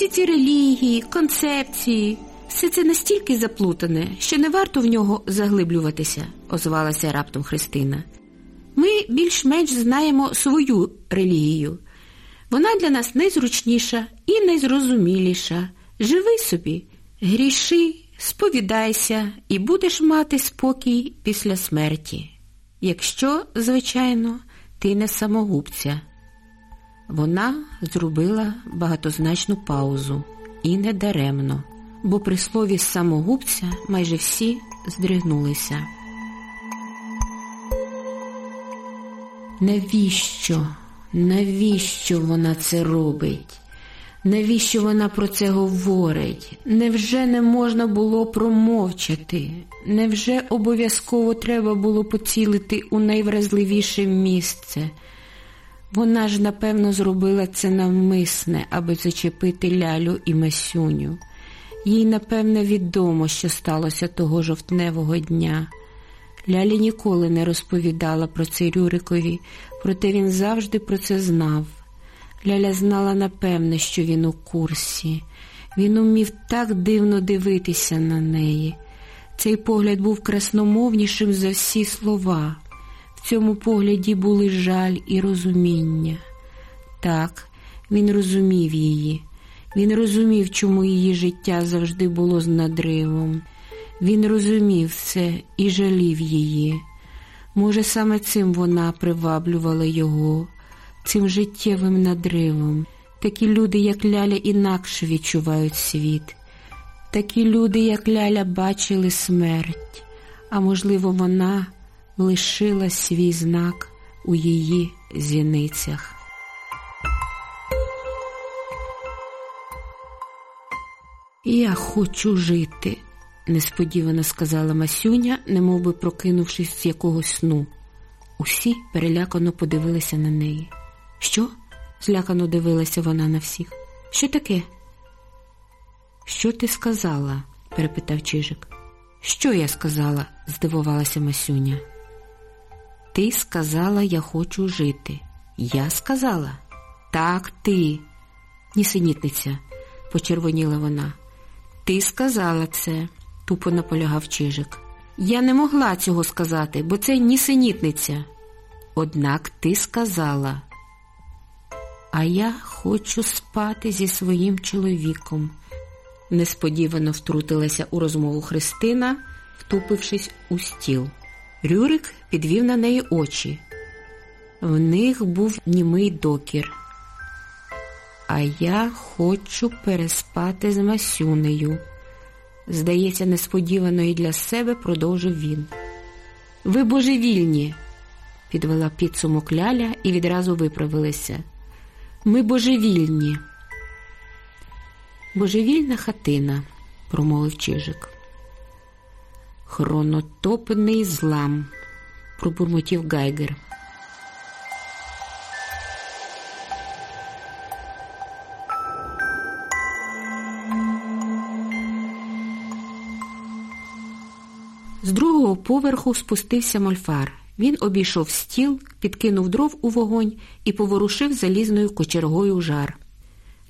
Усі ці релігії, концепції, все це настільки заплутане, що не варто в нього заглиблюватися, озвалася раптом Христина. Ми більш-менш знаємо свою релігію. Вона для нас найзручніша і найзрозуміліша. Живи собі, гріши, сповідайся і будеш мати спокій після смерті. Якщо, звичайно, ти не самогубця. Вона зробила багатозначну паузу і недаремно, бо при слові самогубця майже всі здригнулися. Навіщо? Навіщо вона це робить? Навіщо вона про це говорить? Невже не можна було промовчати? Невже обов'язково треба було поцілити у найвразливіше місце? Вона ж, напевно, зробила це навмисне, аби зачепити лялю і Масюню. Їй, напевно, відомо, що сталося того жовтневого дня. Лялі ніколи не розповідала про це Рюрикові, проте він завжди про це знав. Ляля знала напевне, що він у курсі. Він умів так дивно дивитися на неї. Цей погляд був красномовнішим за всі слова. В цьому погляді були жаль і розуміння. Так, він розумів її. Він розумів, чому її життя завжди було з надривом. Він розумів це і жалів її. Може, саме цим вона приваблювала його, цим життєвим надривом. Такі люди, як Ляля, інакше відчувають світ. Такі люди, як Ляля, бачили смерть, а можливо, вона лишила свій знак у її зіницях. Я хочу жити несподівано сказала Масюня, немовби прокинувшись з якогось сну. Усі перелякано подивилися на неї. Що? злякано дивилася вона на всіх. Що таке? Що ти сказала? перепитав Чижик. Що я сказала? здивувалася Масюня. Ти сказала, я хочу жити. Я сказала? Так, ти. Нісенітниця, почервоніла вона. Ти сказала це тупо наполягав Чижик. Я не могла цього сказати, бо це нісенітниця. Однак ти сказала, а я хочу спати зі своїм чоловіком. Несподівано втрутилася у розмову Христина, втупившись у стіл. Рюрик підвів на неї очі. В них був німий докір. А я хочу переспати з Масюнею здається, несподівано і для себе продовжив він. Ви божевільні, підвела підсумок Ляля і відразу виправилася. Ми божевільні. Божевільна хатина, промовив Чижик. Хронотопний злам, пробурмотів Гайгер. З другого поверху спустився мольфар. Він обійшов стіл, підкинув дров у вогонь і поворушив залізною кочергою жар.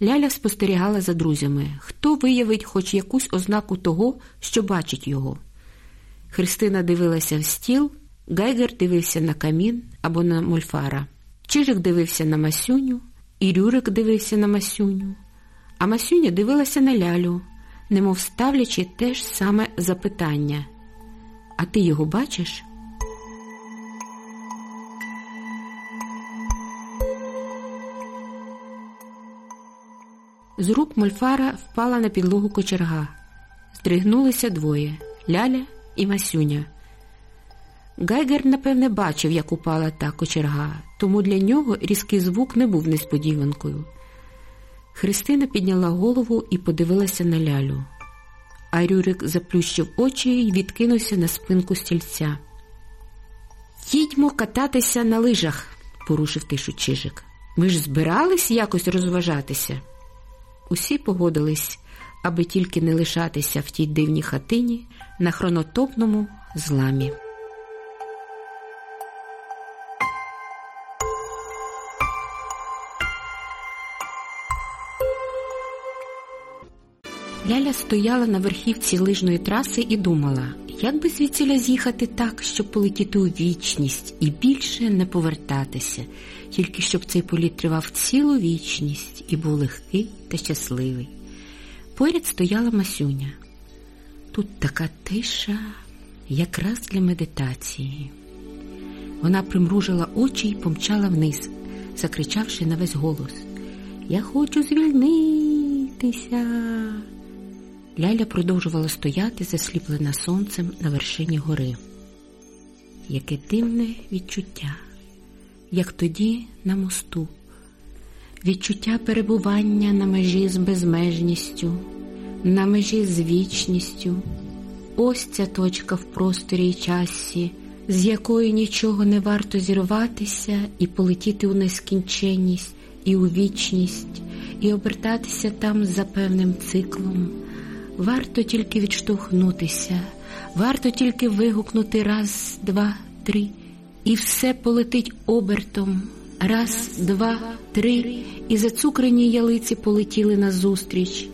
Ляля спостерігала за друзями, хто виявить хоч якусь ознаку того, що бачить його. Христина дивилася в стіл, Гайгер дивився на камін або на мольфара. Чижик дивився на Масюню, і Рюрик дивився на Масюню, а Масюня дивилася на Лялю, немов ставлячи те ж саме запитання. А ти його бачиш? З рук мольфара впала на підлогу кочерга. Здригнулися двоє Ляля і Масюня. Гайгер, напевне, бачив, як упала та кочерга, тому для нього різкий звук не був несподіванкою. Христина підняла голову і подивилася на лялю а Рюрик заплющив очі і відкинувся на спинку стільця. Їдьмо кататися на лижах, порушив тишу Чижик. Ми ж збирались якось розважатися. Усі погодились, аби тільки не лишатися в тій дивній хатині на хронотопному зламі. Ляля стояла на верхівці лижної траси і думала, як би звідсіля з'їхати так, щоб полетіти у вічність і більше не повертатися, тільки щоб цей політ тривав цілу вічність і був легкий та щасливий. Поряд стояла Масюня. Тут така тиша, якраз для медитації. Вона примружила очі і помчала вниз, закричавши на весь голос Я хочу звільнитися. Ляля продовжувала стояти, засліплена сонцем на вершині гори. Яке дивне відчуття, як тоді на мосту, відчуття перебування на межі з безмежністю, на межі з вічністю. Ось ця точка в просторі і часі, з якої нічого не варто зірватися і полетіти у нескінченність і у вічність, і обертатися там за певним циклом. Варто тільки відштовхнутися, варто тільки вигукнути раз, два, три, і все полетить обертом. Раз, два, три, і зацукрені ялиці полетіли назустріч,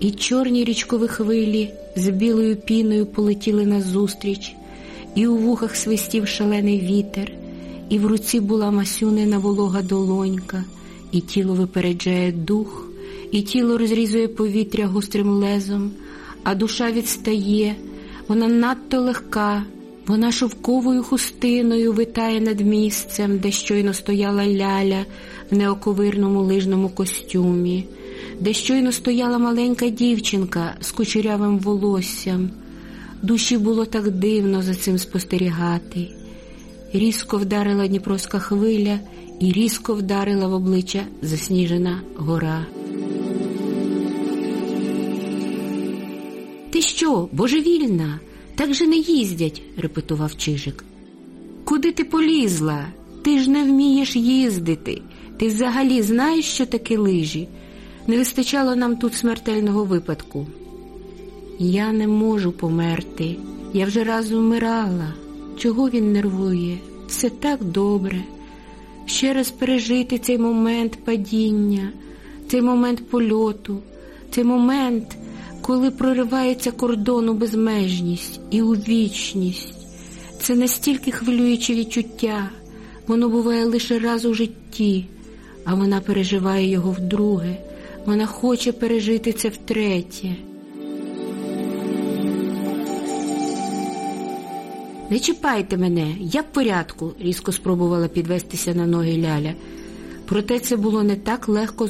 і чорні річкові хвилі з білою піною полетіли назустріч, і у вухах свистів шалений вітер, і в руці була масюнина волога долонька, і тіло випереджає дух, і тіло розрізує повітря гострим лезом, а душа відстає, вона надто легка, вона шовковою хустиною витає над місцем, де щойно стояла ляля в неоковирному лижному костюмі, де щойно стояла маленька дівчинка з кучерявим волоссям. Душі було так дивно за цим спостерігати. Різко вдарила Дніпровська хвиля і різко вдарила в обличчя засніжена гора. Ти що, божевільна? Так же не їздять, репетував Чижик. Куди ти полізла? Ти ж не вмієш їздити. Ти взагалі знаєш, що таке лижі? Не вистачало нам тут смертельного випадку. Я не можу померти. Я вже раз вмирала. Чого він нервує? Все так добре. Ще раз пережити цей момент падіння, цей момент польоту, цей момент, коли проривається кордон у безмежність і у вічність. Це настільки хвилююче відчуття, воно буває лише раз у житті, а вона переживає його вдруге, вона хоче пережити це втретє. Не чіпайте мене, я в порядку, різко спробувала підвестися на ноги Ляля. Проте це було не так легко